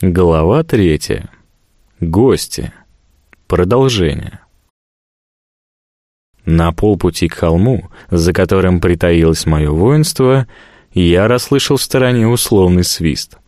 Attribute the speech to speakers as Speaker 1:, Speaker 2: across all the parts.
Speaker 1: Глава третья. Гости. Продолжение. На полпути к холму, за которым притаилось мое воинство, я расслышал в стороне условный свист.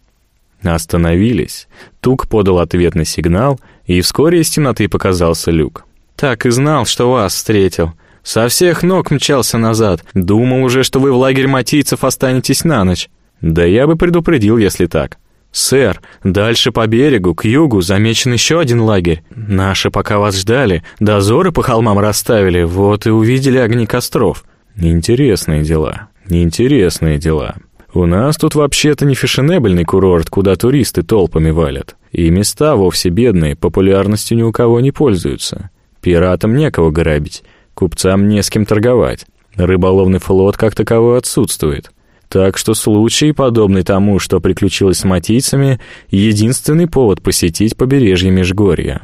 Speaker 1: Остановились. Тук подал ответный сигнал, и вскоре из темноты показался люк. «Так и знал, что вас встретил. Со всех ног мчался назад. Думал уже, что вы в лагерь матийцев останетесь на ночь. Да я бы предупредил, если так. «Сэр, дальше по берегу, к югу, замечен еще один лагерь. Наши пока вас ждали, дозоры по холмам расставили, вот и увидели огни костров». «Интересные дела, интересные дела. У нас тут вообще-то не фешенебельный курорт, куда туристы толпами валят. И места вовсе бедные, популярностью ни у кого не пользуются. Пиратам некого грабить, купцам не с кем торговать. Рыболовный флот как таковой отсутствует». Так что случай, подобный тому, что приключилось с матийцами, единственный повод посетить побережье Межгорья.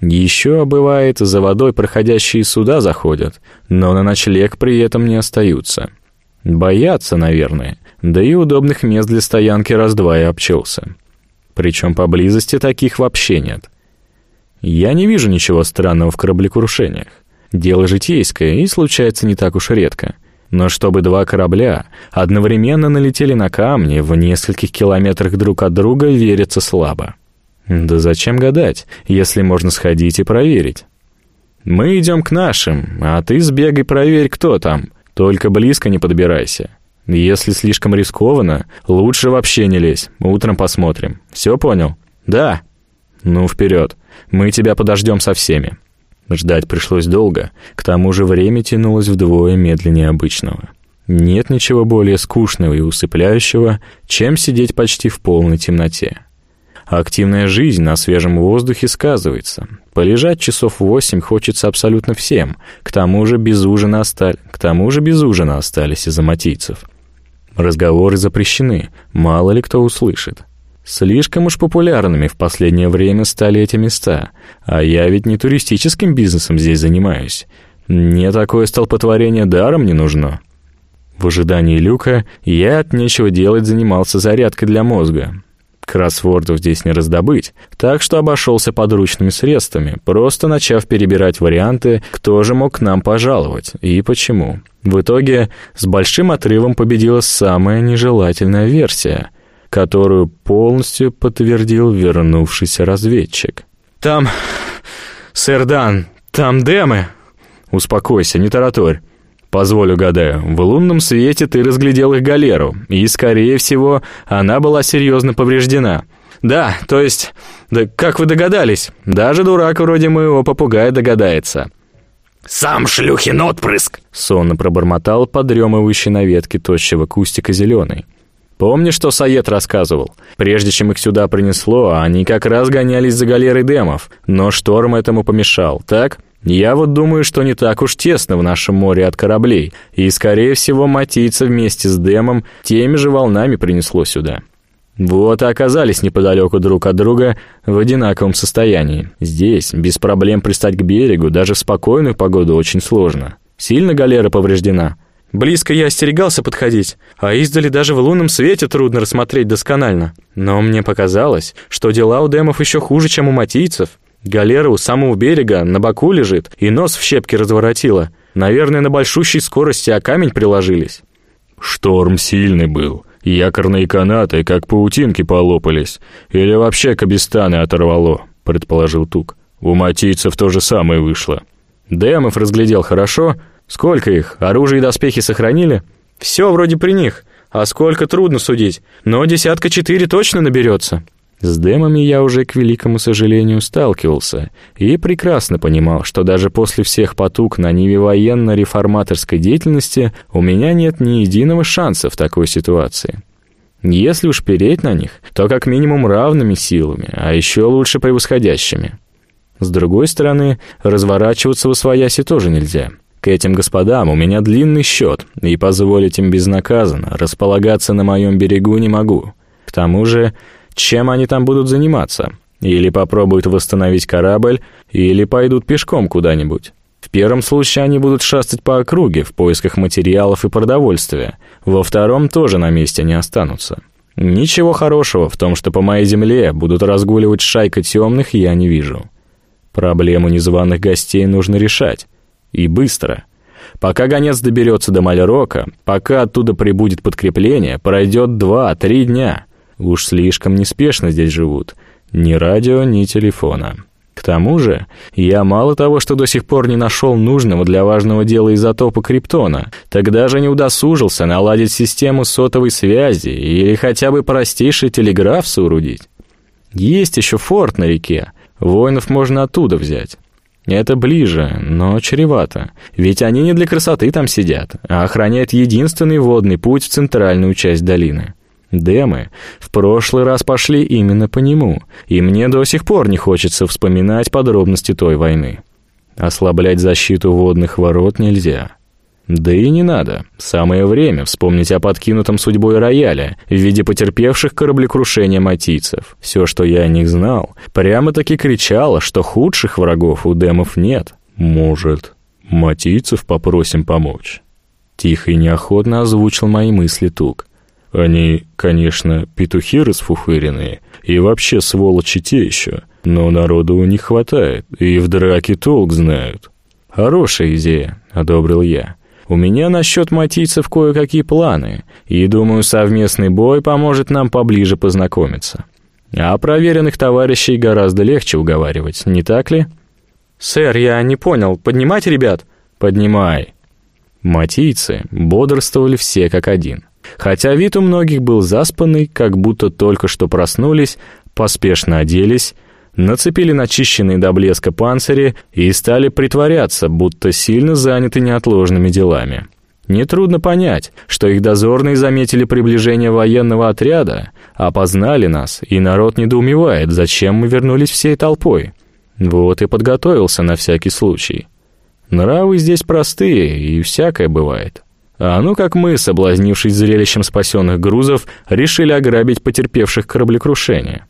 Speaker 1: Еще, бывает, за водой проходящие суда заходят, но на ночлег при этом не остаются. Боятся, наверное, да и удобных мест для стоянки раз-два и обчелся. Причем поблизости таких вообще нет. Я не вижу ничего странного в кораблекрушениях. Дело житейское и случается не так уж редко — но чтобы два корабля одновременно налетели на камни в нескольких километрах друг от друга, верится слабо. Да зачем гадать, если можно сходить и проверить? Мы идем к нашим, а ты сбегай проверь, кто там. Только близко не подбирайся. Если слишком рискованно, лучше вообще не лезь. Утром посмотрим. Все понял? Да. Ну, вперед. Мы тебя подождем со всеми. Ждать пришлось долго, к тому же время тянулось вдвое медленнее обычного. Нет ничего более скучного и усыпляющего, чем сидеть почти в полной темноте. Активная жизнь на свежем воздухе сказывается. Полежать часов восемь хочется абсолютно всем, к тому же без ужина, остали... к тому же без ужина остались из-за матийцев. Разговоры запрещены, мало ли кто услышит. Слишком уж популярными в последнее время стали эти места, а я ведь не туристическим бизнесом здесь занимаюсь. Мне такое столпотворение даром не нужно. В ожидании люка я от нечего делать занимался зарядкой для мозга. Кроссвордов здесь не раздобыть, так что обошелся подручными средствами, просто начав перебирать варианты, кто же мог к нам пожаловать и почему. В итоге с большим отрывом победила самая нежелательная версия — которую полностью подтвердил вернувшийся разведчик. «Там... сэр Дан, там демы!» «Успокойся, не тараторь. Позволь угадаю, в лунном свете ты разглядел их галеру, и, скорее всего, она была серьезно повреждена». «Да, то есть... Да как вы догадались? Даже дурак вроде моего попугая догадается».
Speaker 2: «Сам шлюхин отпрыск!»
Speaker 1: Сонно пробормотал подремывающий на ветке тощего кустика зеленый. Помнишь, что Саед рассказывал? Прежде чем их сюда принесло, они как раз гонялись за галерой демов, но шторм этому помешал, так? Я вот думаю, что не так уж тесно в нашем море от кораблей, и, скорее всего, матийца вместе с демом теми же волнами принесло сюда. Вот и оказались неподалеку друг от друга в одинаковом состоянии. Здесь без проблем пристать к берегу, даже в спокойную погоду очень сложно. Сильно галера повреждена?» Близко я остерегался подходить, а издали даже в лунном свете трудно рассмотреть досконально. Но мне показалось, что дела у демов еще хуже, чем у матийцев. Галера у самого берега на боку лежит и нос в щепки разворотила. Наверное, на большущей скорости о камень приложились.
Speaker 3: Шторм сильный был. Якорные канаты, как паутинки, полопались. Или вообще кабистаны оторвало, предположил Тук. У матийцев то же самое вышло.
Speaker 1: Демов разглядел хорошо, Сколько их? Оружие и доспехи сохранили? Все вроде при них. А сколько трудно судить. Но десятка четыре точно наберется. С демами я уже, к великому сожалению, сталкивался и прекрасно понимал, что даже после всех потуг на ниве военно-реформаторской деятельности у меня нет ни единого шанса в такой ситуации. Если уж переть на них, то как минимум равными силами, а еще лучше превосходящими. С другой стороны, разворачиваться в освояси тоже нельзя — этим господам у меня длинный счет, и позволить им безнаказанно располагаться на моем берегу не могу. К тому же, чем они там будут заниматься? Или попробуют восстановить корабль, или пойдут пешком куда-нибудь. В первом случае они будут шастать по округе в поисках материалов и продовольствия, во втором тоже на месте не останутся. Ничего хорошего в том, что по моей земле будут разгуливать шайка темных, я не вижу. Проблему незваных гостей нужно решать. И быстро. Пока гонец доберется до Мальрока, пока оттуда прибудет подкрепление, пройдет два-три дня. Уж слишком неспешно здесь живут. Ни радио, ни телефона. К тому же, я мало того, что до сих пор не нашел нужного для важного дела изотопа криптона, тогда же не удосужился наладить систему сотовой связи или хотя бы простейший телеграф соорудить. Есть еще форт на реке, воинов можно оттуда взять. Это ближе, но чревато, ведь они не для красоты там сидят, а охраняют единственный водный путь в центральную часть долины. Демы в прошлый раз пошли именно по нему, и мне до сих пор не хочется вспоминать подробности той войны. Ослаблять защиту водных ворот нельзя. Да и не надо. Самое время вспомнить о подкинутом судьбой рояле в виде потерпевших кораблекрушения матийцев. Все, что я о них знал, прямо-таки кричало, что худших врагов у демов нет. Может, матийцев попросим помочь? Тихо и неохотно озвучил мои мысли Тук. Они, конечно, петухи расфуфыренные, и вообще сволочи те еще, но народу у них хватает, и в драке толк знают. Хорошая идея, одобрил я. У меня насчет матийцев кое-какие планы, и, думаю, совместный бой поможет нам поближе познакомиться. А проверенных товарищей гораздо легче уговаривать, не так ли?
Speaker 4: «Сэр, я не понял, поднимать ребят?»
Speaker 1: «Поднимай». Матийцы бодрствовали все как один. Хотя вид у многих был заспанный, как будто только что проснулись, поспешно оделись, нацепили начищенные до блеска панцири и стали притворяться, будто сильно заняты неотложными делами. Нетрудно понять, что их дозорные заметили приближение военного отряда, опознали нас, и народ недоумевает, зачем мы вернулись всей толпой. Вот и подготовился на всякий случай. Нравы здесь простые, и всякое бывает. А ну как мы, соблазнившись зрелищем спасенных грузов, решили ограбить потерпевших кораблекрушение.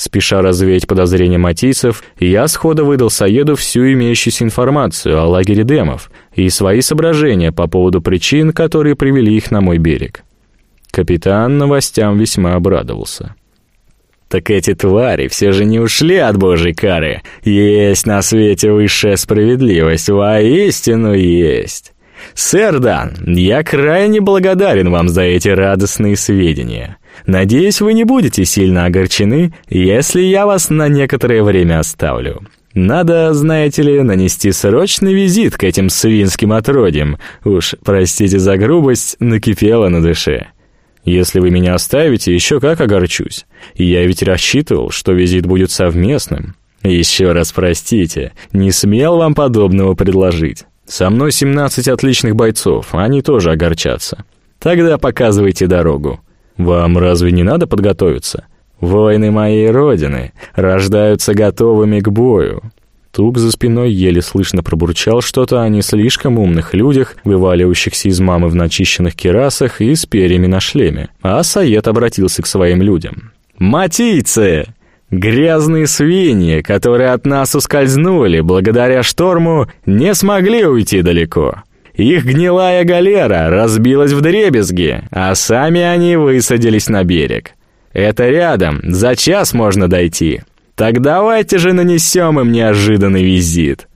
Speaker 1: Спеша развеять подозрения матийцев, я сходу выдал Саеду всю имеющуюся информацию о лагере демов и свои соображения по поводу причин, которые привели их на мой берег. Капитан новостям весьма обрадовался.
Speaker 2: «Так эти твари все же не ушли от божьей кары. Есть на свете высшая справедливость, воистину есть. «Сэр Дан, я крайне благодарен вам за эти радостные сведения. Надеюсь, вы не будете сильно огорчены, если я вас на некоторое время оставлю. Надо, знаете ли, нанести срочный визит к этим свинским отродьям. Уж, простите за грубость, накипело на душе». Если вы меня оставите, еще как огорчусь. Я ведь рассчитывал, что визит будет совместным. Еще раз простите, не смел вам подобного предложить. Со мной 17 отличных бойцов, они тоже огорчатся. Тогда показывайте дорогу. Вам разве не надо подготовиться? Воины моей родины рождаются готовыми к бою. Тук за спиной еле слышно пробурчал что-то о не слишком умных людях, вываливающихся из мамы в начищенных керасах и с перьями на шлеме. А Саед обратился к своим людям. «Матийцы! Грязные свиньи, которые от нас ускользнули благодаря шторму, не смогли уйти далеко. Их гнилая галера разбилась в дребезги, а сами они высадились на берег. Это рядом, за час можно дойти. Так давайте же нанесем им неожиданный визит».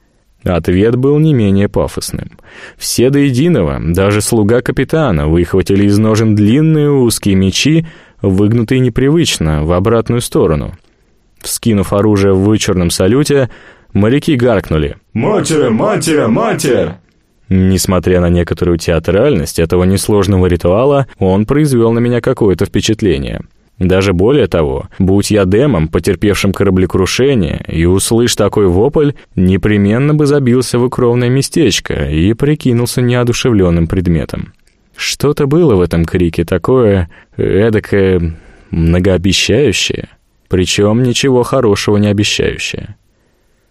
Speaker 2: Ответ был не менее пафосным. Все до единого, даже слуга капитана, выхватили из ножен длинные узкие мечи, выгнутые непривычно, в обратную сторону. Вскинув оружие в вычурном салюте, моряки гаркнули
Speaker 3: «Матерь, матерь, матерь!»
Speaker 1: Несмотря на некоторую театральность этого несложного ритуала, он произвел на меня какое-то впечатление. Даже более того, будь я демом, потерпевшим кораблекрушение, и услышь такой вопль, непременно бы забился в укромное местечко и прикинулся неодушевленным предметом. Что-то было в этом крике такое, эдакое, многообещающее причем ничего хорошего не обещающее.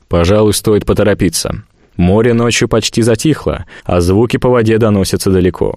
Speaker 1: Пожалуй, стоит поторопиться. Море ночью почти затихло, а звуки по воде доносятся далеко.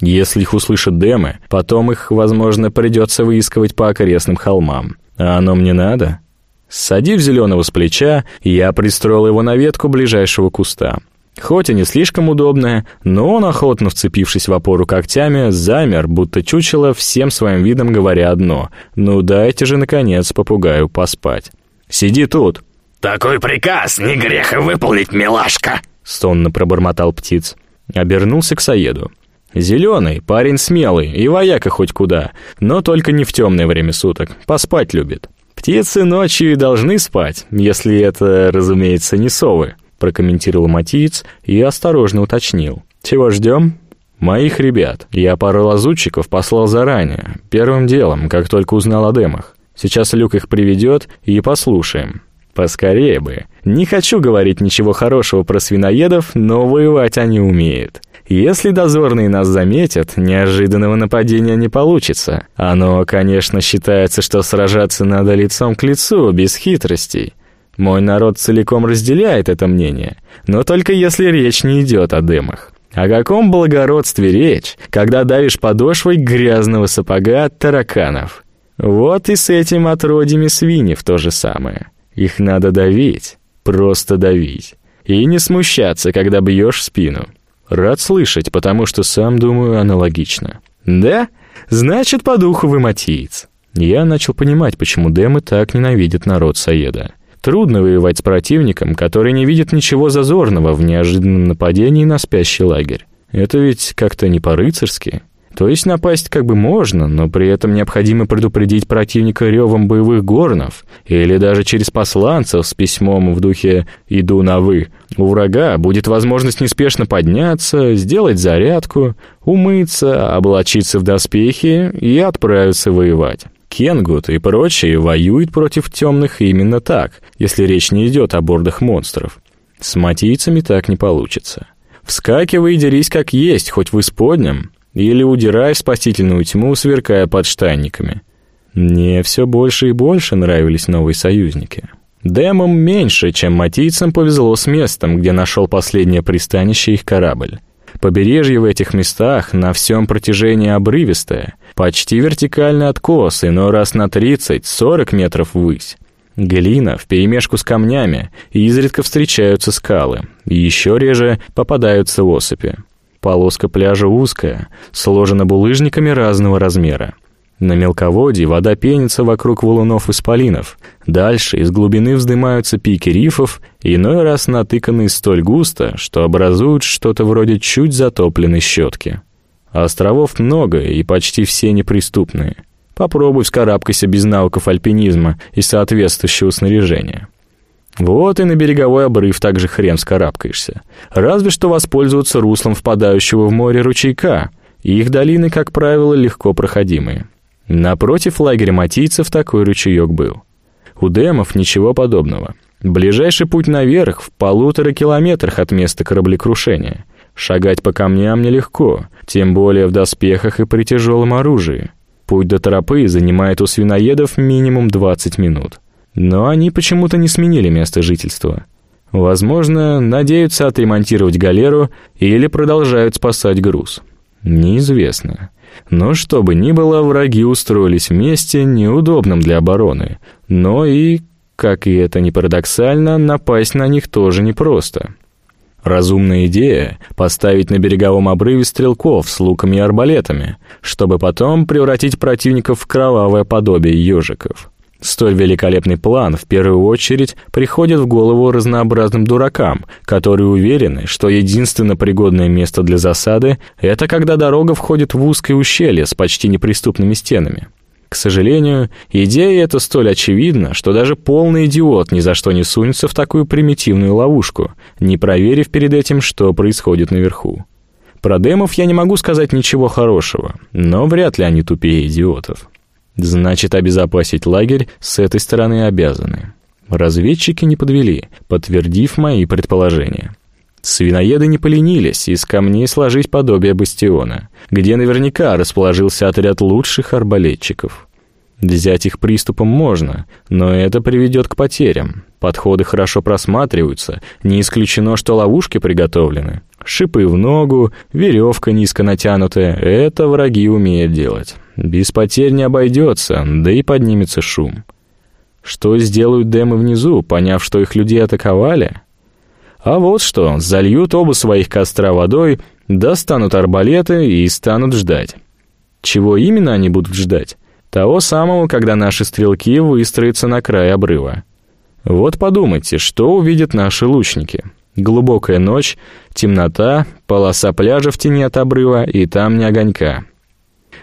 Speaker 1: Если их услышат демы, потом их, возможно, придется выискивать по окрестным холмам. А оно мне надо? Садив зеленого с плеча, я пристроил его на ветку ближайшего куста. Хоть и не слишком удобная, но он, охотно вцепившись в опору когтями, замер, будто чучело, всем своим видом говоря одно «Ну дайте же, наконец, попугаю поспать». «Сиди тут!»
Speaker 2: «Такой приказ не грех выполнить, милашка!»
Speaker 1: — сонно пробормотал птиц. Обернулся к Саеду. «Зеленый, парень смелый и вояка хоть куда, но только не в темное время суток, поспать любит. Птицы ночью должны спать, если это, разумеется, не совы» прокомментировал Матиец и осторожно уточнил. «Чего ждем?» «Моих ребят. Я пару лазутчиков послал заранее, первым делом, как только узнал о демах. Сейчас Люк их приведет и послушаем. Поскорее бы. Не хочу говорить ничего хорошего про свиноедов, но воевать они умеют. Если дозорные нас заметят, неожиданного нападения не получится. Оно, конечно, считается, что сражаться надо лицом к лицу, без хитростей. Мой народ целиком разделяет это мнение, но только если речь не идет о дымах. О каком благородстве речь, когда давишь подошвой грязного сапога от тараканов? Вот и с этим отродьями свиньев то же самое. Их надо давить, просто давить. И не смущаться, когда бьешь спину. Рад слышать, потому что сам думаю аналогично. Да? Значит, по духу вы матиец. Я начал понимать, почему демы так ненавидят народ Саеда. Трудно воевать с противником, который не видит ничего зазорного в неожиданном нападении на спящий лагерь. Это ведь как-то не по-рыцарски. То есть напасть как бы можно, но при этом необходимо предупредить противника ревом боевых горнов или даже через посланцев с письмом в духе «иду на вы». У врага будет возможность неспешно подняться, сделать зарядку, умыться, облачиться в доспехи и отправиться воевать. Кенгут и прочие воюют против темных именно так, если речь не идет о бордах монстров. С матийцами так не получится. Вскакивай и дерись как есть, хоть в исподнем, или удирай в спасительную тьму, сверкая под штанниками. Мне все больше и больше нравились новые союзники. Демам меньше, чем матийцам повезло с местом, где нашел последнее пристанище их корабль. Побережье в этих местах на всем протяжении обрывистое, почти вертикальный откос, но раз на 30-40 метров ввысь. Глина вперемешку с камнями, и изредка встречаются скалы, еще реже попадаются осыпи. Полоска пляжа узкая, сложена булыжниками разного размера. На мелководье вода пенится вокруг валунов исполинов. Дальше из глубины вздымаются пики рифов, иной раз натыканные столь густо, что образуют что-то вроде чуть затопленной щетки. Островов много и почти все неприступные. Попробуй вскарабкайся без навыков альпинизма и соответствующего снаряжения. Вот и на береговой обрыв также хрен вскарабкаешься. Разве что воспользоваться руслом впадающего в море ручейка. Их долины, как правило, легко проходимые. Напротив лагеря матийцев такой ручеек был. У демов ничего подобного. Ближайший путь наверх в полутора километрах от места кораблекрушения. Шагать по камням нелегко, тем более в доспехах и при тяжелом оружии. Путь до тропы занимает у свиноедов минимум 20 минут. Но они почему-то не сменили место жительства. Возможно, надеются отремонтировать галеру или продолжают спасать груз. Неизвестно. Но что бы ни было, враги устроились вместе неудобным для обороны. Но и, как и это не парадоксально, напасть на них тоже непросто. Разумная идея — поставить на береговом обрыве стрелков с луками и арбалетами, чтобы потом превратить противников в кровавое подобие ежиков. Столь великолепный план в первую очередь приходит в голову разнообразным дуракам, которые уверены, что единственно пригодное место для засады — это когда дорога входит в узкое ущелье с почти неприступными стенами. К сожалению, идея эта столь очевидна, что даже полный идиот ни за что не сунется в такую примитивную ловушку, не проверив перед этим, что происходит наверху. Про демов я не могу сказать ничего хорошего, но вряд ли они тупее идиотов. Значит, обезопасить лагерь с этой стороны обязаны. Разведчики не подвели, подтвердив мои предположения. Свиноеды не поленились из камней сложить подобие бастиона, где наверняка расположился отряд лучших арбалетчиков. Взять их приступом можно, но это приведет к потерям. Подходы хорошо просматриваются, не исключено, что ловушки приготовлены. Шипы в ногу, веревка низко натянутая — это враги умеют делать. Без потерь не обойдется, да и поднимется шум. Что сделают демы внизу, поняв, что их людей атаковали? А вот что, зальют оба своих костра водой, достанут арбалеты и станут ждать. Чего именно они будут ждать? Того самого, когда наши стрелки выстроятся на край обрыва. Вот подумайте, что увидят наши лучники. Глубокая ночь, темнота, полоса пляжа в тени от обрыва, и там не огонька.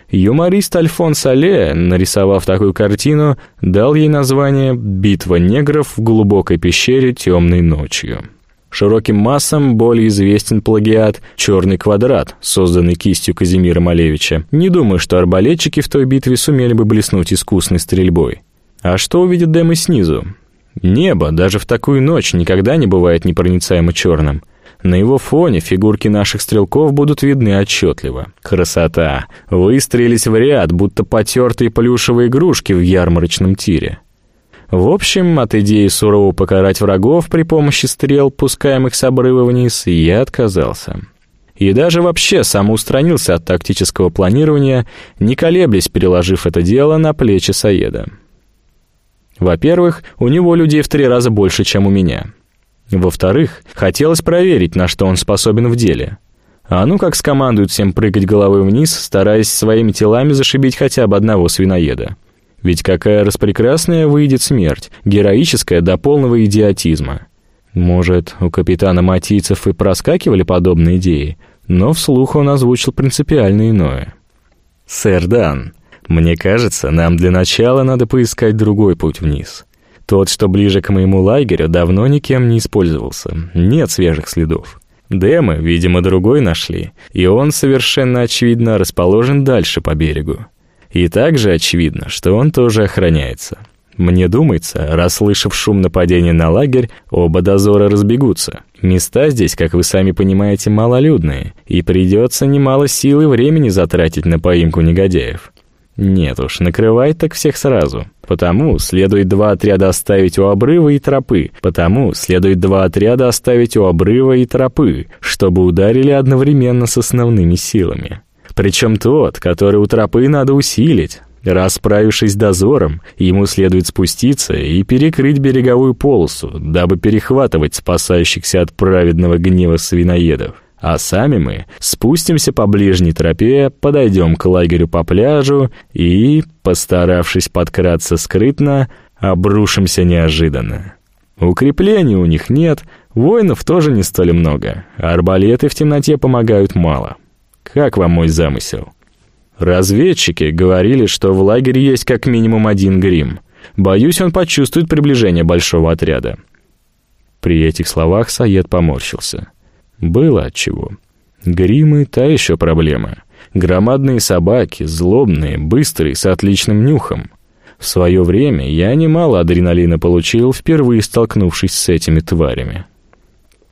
Speaker 1: Юморист Альфонс Але, нарисовав такую картину, дал ей название «Битва негров в глубокой пещере темной ночью». Широким массам более известен плагиат «Черный квадрат», созданный кистью Казимира Малевича. Не думаю, что арбалетчики в той битве сумели бы блеснуть искусной стрельбой. А что увидят демы снизу? Небо даже в такую ночь никогда не бывает непроницаемо черным. На его фоне фигурки наших стрелков будут видны отчетливо. Красота! Выстроились в ряд, будто потертые плюшевые игрушки в ярмарочном тире. В общем, от идеи сурово покарать врагов при помощи стрел, пускаемых с обрыва вниз, я отказался. И даже вообще самоустранился от тактического планирования, не колеблясь, переложив это дело на плечи Саеда. Во-первых, у него людей в три раза больше, чем у меня. Во-вторых, хотелось проверить, на что он способен в деле. А ну как скомандует всем прыгать головой вниз, стараясь своими телами зашибить хотя бы одного свиноеда. Ведь какая распрекрасная выйдет смерть, героическая до полного идиотизма. Может, у капитана Матийцев и проскакивали подобные идеи, но вслух он озвучил принципиально иное. «Сэр Дан, мне кажется, нам для начала надо поискать другой путь вниз. Тот, что ближе к моему лагерю, давно никем не использовался, нет свежих следов». Демы, видимо, другой нашли, и он совершенно очевидно расположен дальше по берегу. И также очевидно, что он тоже охраняется. Мне думается, расслышав шум нападения на лагерь, оба дозора разбегутся. Места здесь, как вы сами понимаете, малолюдные, и придется немало сил и времени затратить на поимку негодяев. Нет уж, накрывать так всех сразу. Потому следует два отряда оставить у обрыва и тропы. Потому следует два отряда оставить у обрыва и тропы, чтобы ударили одновременно с основными силами. Причем тот, который у тропы надо усилить. Расправившись дозором, ему следует спуститься и перекрыть береговую полосу, дабы перехватывать спасающихся от праведного гнева свиноедов. А сами мы спустимся по ближней тропе, подойдем к лагерю по пляжу и, постаравшись подкраться скрытно, обрушимся неожиданно. Укреплений у них нет, воинов тоже не столь много, арбалеты в темноте помогают мало. Как вам мой замысел? Разведчики говорили, что в лагере есть как минимум один грим. Боюсь, он почувствует приближение большого отряда. При этих словах Саед поморщился. Было отчего. Гримы — та еще проблема. Громадные собаки, злобные, быстрые, с отличным нюхом. В свое время я немало адреналина получил, впервые столкнувшись с этими тварями.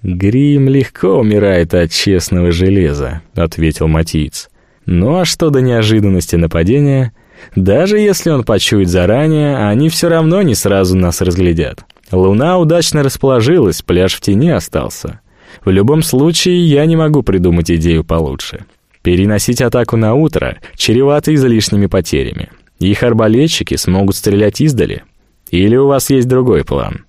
Speaker 1: «Грим легко умирает от честного железа», — ответил Матиц. «Ну а что до неожиданности нападения? Даже если он почует заранее, они все равно не сразу нас разглядят. Луна удачно расположилась, пляж в тени остался. В любом случае, я не могу придумать идею получше. Переносить атаку на утро чревато излишними потерями. Их арбалетчики смогут стрелять издали. Или у вас есть другой план?»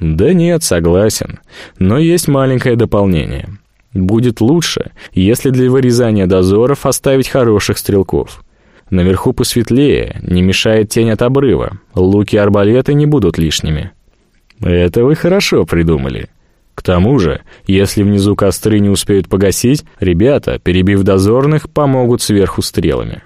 Speaker 1: Да нет, согласен. Но есть маленькое дополнение. Будет лучше, если для вырезания дозоров оставить хороших стрелков. Наверху посветлее, не мешает тень от обрыва. Луки и арбалеты не будут лишними. Это вы хорошо придумали. К тому же, если внизу костры не успеют погасить, ребята, перебив дозорных, помогут сверху стрелами.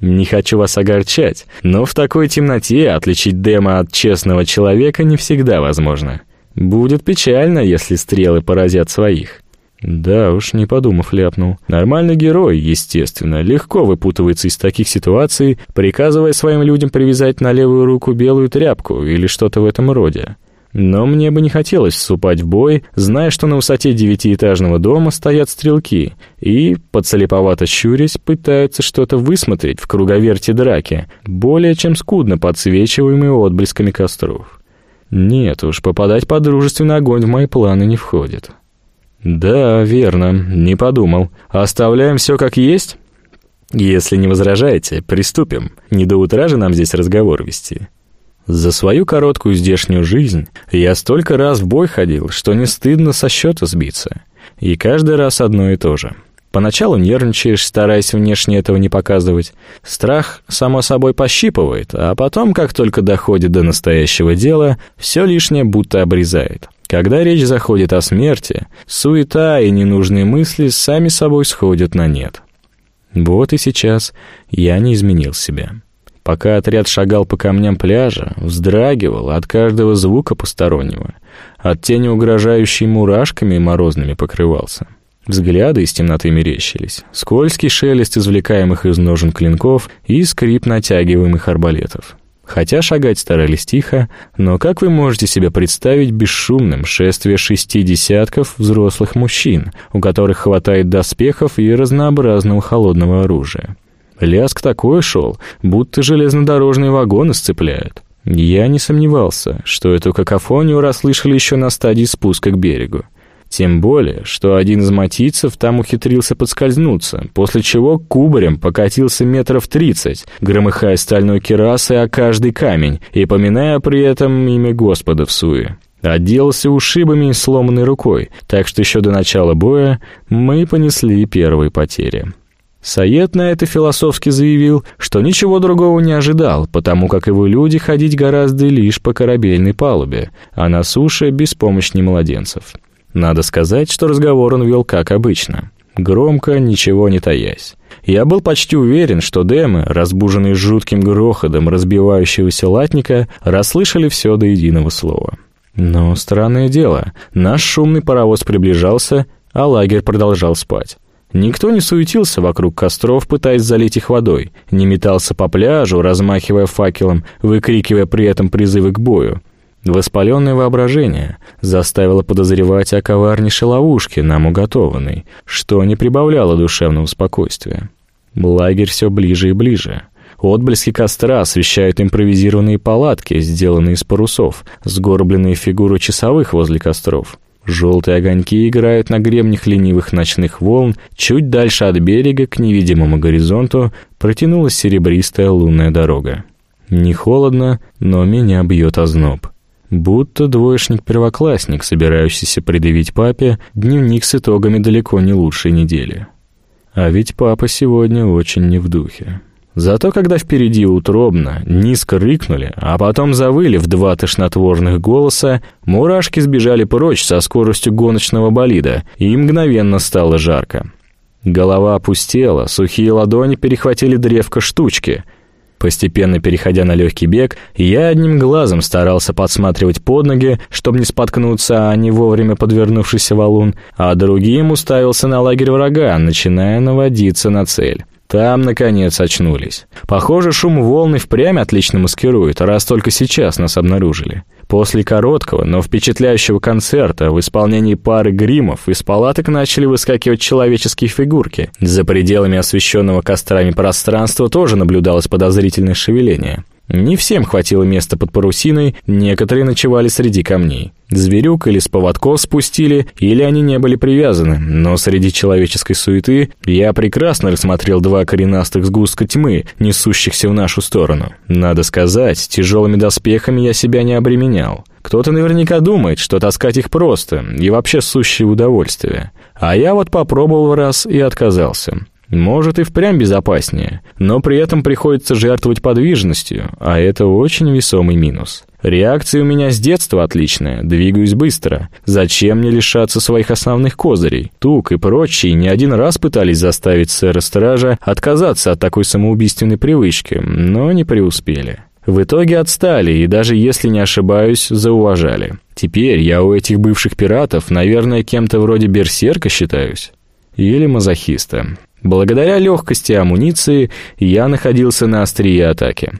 Speaker 1: Не хочу вас огорчать, но в такой темноте отличить демо от честного человека не всегда возможно. Будет печально, если стрелы поразят своих. Да уж, не подумав, ляпнул. Нормальный герой, естественно, легко выпутывается из таких ситуаций, приказывая своим людям привязать на левую руку белую тряпку или что-то в этом роде. Но мне бы не хотелось вступать в бой, зная, что на высоте девятиэтажного дома стоят стрелки и, подслеповато щурясь, пытаются что-то высмотреть в круговерте драки, более чем скудно подсвечиваемые отблесками костров. Нет уж, попадать под дружественный огонь в мои планы не входит. Да, верно, не подумал. Оставляем все как есть? Если не возражаете, приступим. Не до утра же нам здесь разговор вести. За свою короткую здешнюю жизнь я столько раз в бой ходил, что не стыдно со счета сбиться. И каждый раз одно и то же. Поначалу нервничаешь, стараясь внешне этого не показывать. Страх, само собой, пощипывает, а потом, как только доходит до настоящего дела, все лишнее будто обрезает. Когда речь заходит о смерти, суета и ненужные мысли сами собой сходят на нет. Вот и сейчас я не изменил себя. Пока отряд шагал по камням пляжа, вздрагивал от каждого звука постороннего, от тени угрожающей мурашками морозными покрывался. Взгляды из темноты мерещились, скользкий шелест извлекаемых из ножен клинков и скрип натягиваемых арбалетов. Хотя шагать старались тихо, но как вы можете себе представить бесшумным шествие шести десятков взрослых мужчин, у которых хватает доспехов и разнообразного холодного оружия? Лязг такой шел, будто железнодорожные вагоны сцепляют. Я не сомневался, что эту какофонию расслышали еще на стадии спуска к берегу. Тем более, что один из матийцев там ухитрился подскользнуться, после чего кубарем покатился метров тридцать, громыхая стальной керасой о каждый камень и поминая при этом имя Господа в суе. Отделался ушибами и сломанной рукой, так что еще до начала боя мы понесли первые потери. Саед на это философски заявил, что ничего другого не ожидал, потому как его люди ходить гораздо лишь по корабельной палубе, а на суше без помощи младенцев. Надо сказать, что разговор он вел как обычно. Громко, ничего не таясь. Я был почти уверен, что демы, разбуженные жутким грохотом разбивающегося латника, расслышали все до единого слова. Но странное дело, наш шумный паровоз приближался, а лагерь продолжал спать. Никто не суетился вокруг костров, пытаясь залить их водой, не метался по пляжу, размахивая факелом, выкрикивая при этом призывы к бою. Воспаленное воображение заставило подозревать о коварнейшей ловушке, нам уготованной, что не прибавляло душевного спокойствия. Лагерь все ближе и ближе. Отблески костра освещают импровизированные палатки, сделанные из парусов, сгорбленные фигуры часовых возле костров. Желтые огоньки играют на гребнях ленивых ночных волн, чуть дальше от берега к невидимому горизонту протянулась серебристая лунная дорога. Не холодно, но меня бьет озноб. Будто двоечник-первоклассник, собирающийся предъявить папе дневник с итогами далеко не лучшей недели. А ведь папа сегодня очень не в духе. Зато когда впереди утробно, низко рыкнули, а потом завыли в два тошнотворных голоса, мурашки сбежали прочь со скоростью гоночного болида, и мгновенно стало жарко. Голова опустела, сухие ладони перехватили древко штучки — Постепенно переходя на легкий бег, я одним глазом старался подсматривать под ноги, чтобы не споткнуться, а не вовремя подвернувшийся валун, а другим уставился на лагерь врага, начиная наводиться на цель. Там, наконец, очнулись. Похоже, шум волны впрямь отлично маскирует, раз только сейчас нас обнаружили. После короткого, но впечатляющего концерта в исполнении пары гримов из палаток начали выскакивать человеческие фигурки. За пределами освещенного кострами пространства тоже наблюдалось подозрительное шевеление. Не всем хватило места под парусиной, некоторые ночевали среди камней. Зверюк или с поводков спустили, или они не были привязаны, но среди человеческой суеты я прекрасно рассмотрел два коренастых сгустка тьмы, несущихся в нашу сторону. Надо сказать, тяжелыми доспехами я себя не обременял. Кто-то наверняка думает, что таскать их просто и вообще сущее удовольствие. А я вот попробовал раз и отказался. Может и впрямь безопаснее, но при этом приходится жертвовать подвижностью, а это очень весомый минус. Реакция у меня с детства отличная, двигаюсь быстро. Зачем мне лишаться своих основных козырей? Тук и прочие не один раз пытались заставить сэра-стража отказаться от такой самоубийственной привычки, но не преуспели. В итоге отстали и даже, если не ошибаюсь, зауважали. Теперь я у этих бывших пиратов, наверное, кем-то вроде берсерка считаюсь. Или мазохиста. Благодаря легкости амуниции я находился на острие атаки.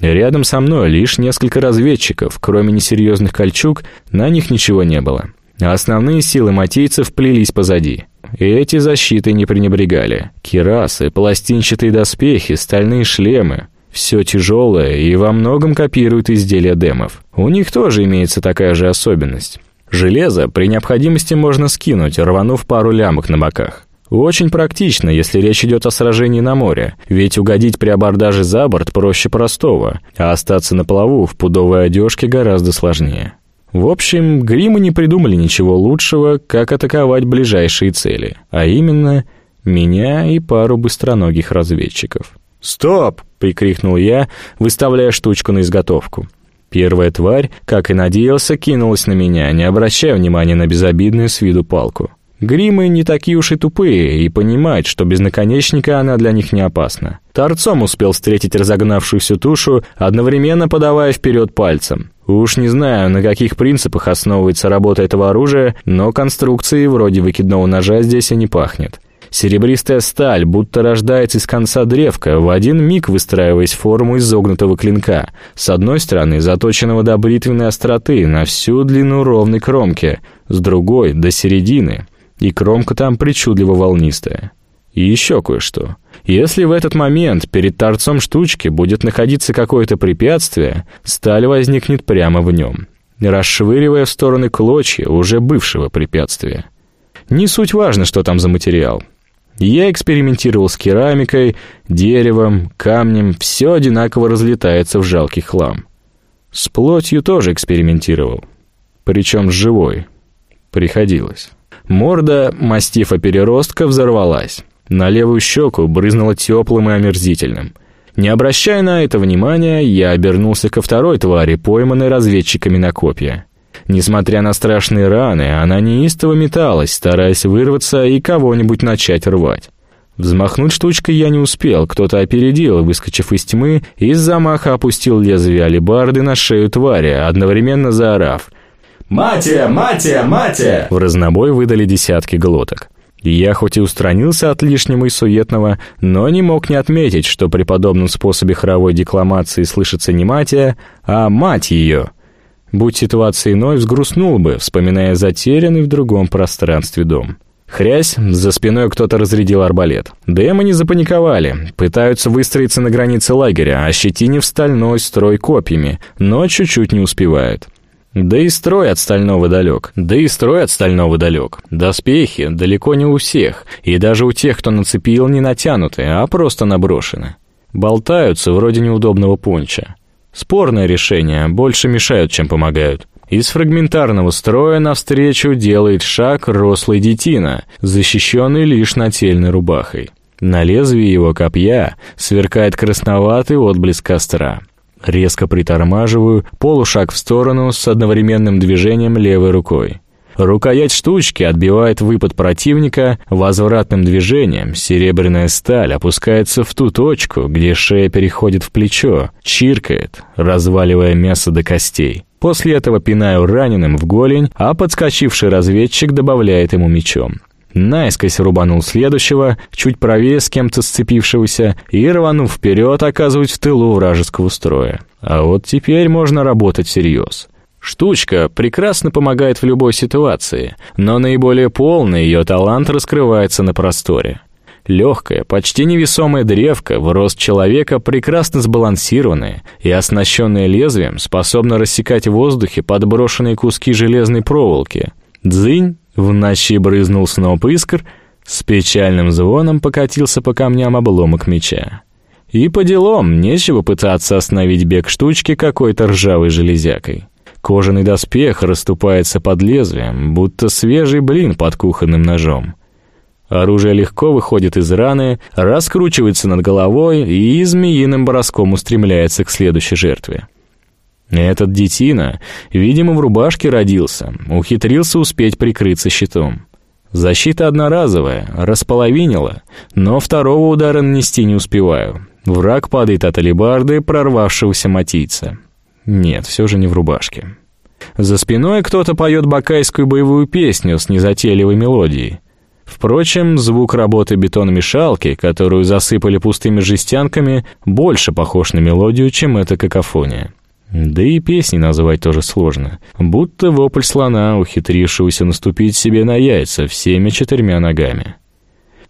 Speaker 1: Рядом со мной лишь несколько разведчиков, кроме несерьезных кольчуг, на них ничего не было. Основные силы матейцев плелись позади. Эти защиты не пренебрегали. Кирасы, пластинчатые доспехи, стальные шлемы. Все тяжелое и во многом копирует изделия демов. У них тоже имеется такая же особенность. Железо при необходимости можно скинуть, рванув пару лямок на боках. Очень практично, если речь идет о сражении на море, ведь угодить при абордаже за борт проще простого, а остаться на плаву в пудовой одежке гораздо сложнее. В общем, гримы не придумали ничего лучшего, как атаковать ближайшие цели, а именно меня и пару быстроногих разведчиков. «Стоп!» — прикрикнул я, выставляя штучку на изготовку. Первая тварь, как и надеялся, кинулась на меня, не обращая внимания на безобидную с виду палку. Гримы не такие уж и тупые, и понимают, что без наконечника она для них не опасна. Торцом успел встретить разогнавшуюся тушу, одновременно подавая вперед пальцем. Уж не знаю, на каких принципах основывается работа этого оружия, но конструкции вроде выкидного ножа здесь и не пахнет. Серебристая сталь будто рождается из конца древка, в один миг выстраиваясь в форму изогнутого клинка. С одной стороны, заточенного до бритвенной остроты на всю длину ровной кромки, с другой — до середины. И кромка там причудливо волнистая. И еще кое-что. Если в этот момент перед торцом штучки будет находиться какое-то препятствие, сталь возникнет прямо в нем, расшвыривая в стороны клочья уже бывшего препятствия. Не суть важно, что там за материал. Я экспериментировал с керамикой, деревом, камнем, все одинаково разлетается в жалкий хлам. С плотью тоже экспериментировал, причем с живой. Приходилось. Морда мастифа переростка взорвалась. На левую щеку брызнуло теплым и омерзительным. Не обращая на это внимания, я обернулся ко второй твари, пойманной разведчиками на копья. Несмотря на страшные раны, она неистово металась, стараясь вырваться и кого-нибудь начать рвать. Взмахнуть штучкой я не успел, кто-то опередил, выскочив из тьмы, и с замаха опустил лезвие алебарды на шею твари, одновременно заорав.
Speaker 2: «Матия! Матия! Матия!»
Speaker 1: В разнобой выдали десятки глоток. Я хоть и устранился от лишнего и суетного, но не мог не отметить, что при подобном способе хоровой декламации слышится не матия, а мать ее — Будь ситуация иной, взгрустнул бы, вспоминая затерянный в другом пространстве дом. Хрясь, за спиной кто-то разрядил арбалет. Демоны запаниковали, пытаются выстроиться на границе лагеря, ощетинив стальной строй копьями, но чуть-чуть не успевают. Да и строй от стального далек. Да и строй от стального далек. Доспехи далеко не у всех, и даже у тех, кто нацепил, не натянуты, а просто наброшены. Болтаются вроде неудобного понча. Спорное решение, больше мешают, чем помогают. Из фрагментарного строя навстречу делает шаг рослый детина, защищенный лишь нательной рубахой. На лезвии его копья сверкает красноватый отблеск костра. Резко притормаживаю, полушаг в сторону с одновременным движением левой рукой. Рукоять штучки отбивает выпад противника, возвратным движением серебряная сталь опускается в ту точку, где шея переходит в плечо, чиркает, разваливая мясо до костей. После этого пинаю раненым в голень, а подскочивший разведчик добавляет ему мечом. Наискось рубанул следующего, чуть правее с кем-то сцепившегося, и, рванув вперед, оказывать в тылу вражеского строя. А вот теперь можно работать всерьез. Штучка прекрасно помогает в любой ситуации, но наиболее полный ее талант раскрывается на просторе. Легкая, почти невесомая древка в рост человека прекрасно сбалансированная и оснащенная лезвием способна рассекать в воздухе подброшенные куски железной проволоки. Дзынь, в ночи брызнул сноп искр, с печальным звоном покатился по камням обломок меча. И по делам, нечего пытаться остановить бег штучки какой-то ржавой железякой. Кожаный доспех расступается под лезвием, будто свежий блин под кухонным ножом. Оружие легко выходит из раны, раскручивается над головой и змеиным броском устремляется к следующей жертве. Этот детина, видимо, в рубашке родился, ухитрился успеть прикрыться щитом. Защита одноразовая, располовинила, но второго удара нанести не успеваю. Враг падает от алебарды прорвавшегося матийца. Нет, все же не в рубашке. За спиной кто-то поет бакайскую боевую песню с незатейливой мелодией. Впрочем, звук работы бетономешалки, которую засыпали пустыми жестянками, больше похож на мелодию, чем эта какофония. Да и песни назвать тоже сложно. Будто вопль слона, ухитрившегося наступить себе на яйца всеми четырьмя ногами.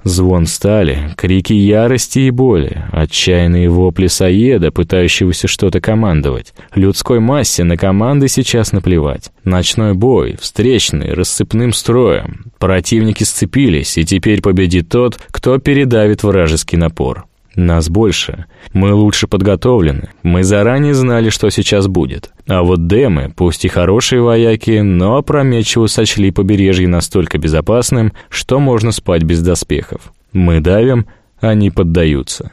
Speaker 1: Звон стали, крики ярости и боли, отчаянные вопли Саеда, пытающегося что-то командовать. Людской массе на команды сейчас наплевать. Ночной бой, встречный, рассыпным строем. Противники сцепились, и теперь победит тот, кто передавит вражеский напор. Нас больше. Мы лучше подготовлены. Мы заранее знали, что сейчас будет. А вот демы, пусть и хорошие вояки, но опрометчиво сочли побережье настолько безопасным, что можно спать без доспехов. Мы давим, они поддаются.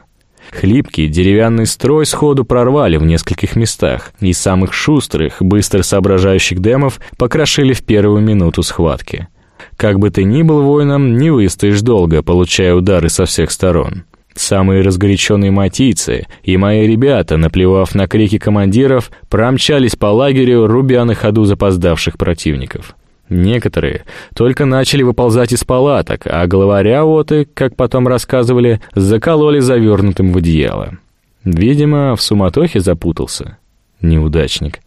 Speaker 1: Хлипкий деревянный строй сходу прорвали в нескольких местах, и самых шустрых, быстро соображающих демов покрошили в первую минуту схватки. Как бы ты ни был воином, не выстоишь долго, получая удары со всех сторон. Самые разгоряченные матийцы и мои ребята, наплевав на крики командиров, промчались по лагерю, рубя на ходу запоздавших противников. Некоторые только начали выползать из палаток, а главаря оты, как потом рассказывали, закололи завернутым в одеяло. Видимо, в суматохе запутался. Неудачник.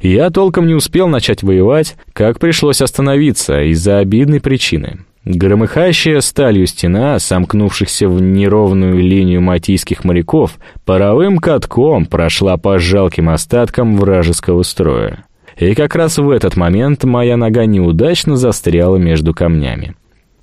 Speaker 1: Я толком не успел начать воевать, как пришлось остановиться из-за обидной причины. Громыхающая сталью стена, сомкнувшихся в неровную линию матийских моряков, паровым катком прошла по жалким остаткам вражеского строя. И как раз в этот момент моя нога неудачно застряла между камнями.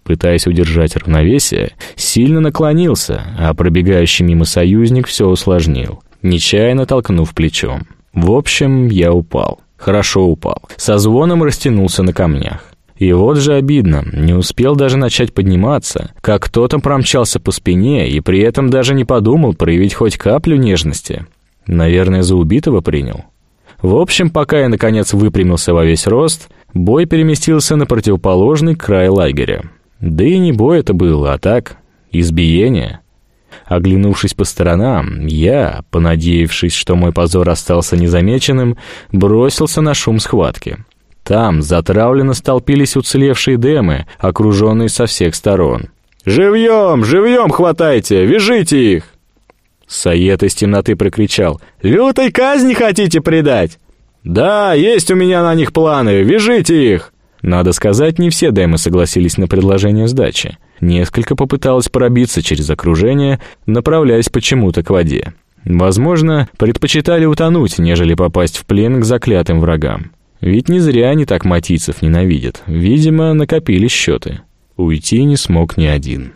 Speaker 1: Пытаясь удержать равновесие, сильно наклонился, а пробегающий мимо союзник все усложнил, нечаянно толкнув плечом. В общем, я упал. Хорошо упал. Со звоном растянулся на камнях. И вот же обидно, не успел даже начать подниматься, как кто-то промчался по спине и при этом даже не подумал проявить хоть каплю нежности. Наверное, за убитого принял. В общем, пока я наконец выпрямился во весь рост, бой переместился на противоположный край лагеря. Да и не бой это было, а так, избиение. Оглянувшись по сторонам, я, понадеявшись, что мой позор остался незамеченным, бросился на шум схватки. Там затравленно столпились уцелевшие демы, окруженные со всех сторон. «Живьем! Живьем хватайте! Вяжите их!» Саед из темноты прокричал. «Лютой казни хотите предать?» «Да, есть у меня на них планы, вяжите их!» Надо сказать, не все демы согласились на предложение сдачи. Несколько попыталось пробиться через окружение, направляясь почему-то к воде. Возможно, предпочитали утонуть, нежели попасть в плен к заклятым врагам. Ведь не зря они так матийцев ненавидят. Видимо, накопили счеты. Уйти не смог ни один.